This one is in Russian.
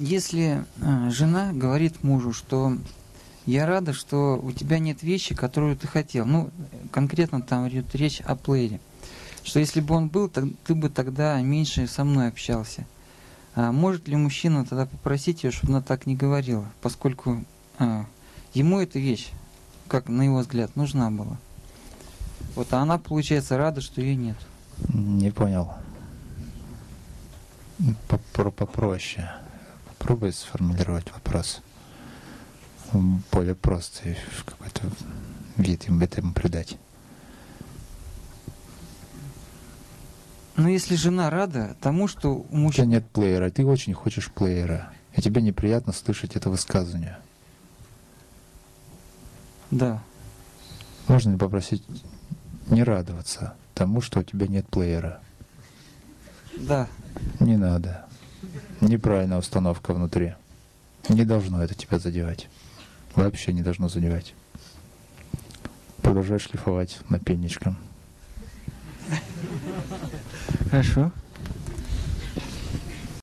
если э, жена говорит мужу, что я рада, что у тебя нет вещи, которую ты хотел. Ну, конкретно там идет речь о плеере. Что если бы он был, то ты бы тогда меньше со мной общался. А может ли мужчина тогда попросить ее, чтобы она так не говорила, поскольку а, ему эта вещь, как на его взгляд, нужна была? Вот, а она, получается, рада, что ее нет. Не понял. Попро попроще. Попробуй сформулировать вопрос. Более простый, в какой-то вид им этому придать. Но если жена рада тому, что у мужчины... У тебя нет плеера, ты очень хочешь плеера. И тебе неприятно слышать это высказывание. Да. Можно ли попросить не радоваться тому, что у тебя нет плеера? Да. Не надо. Неправильная установка внутри. Не должно это тебя задевать. Вообще не должно задевать. Продолжай шлифовать напильничком. Хорошо.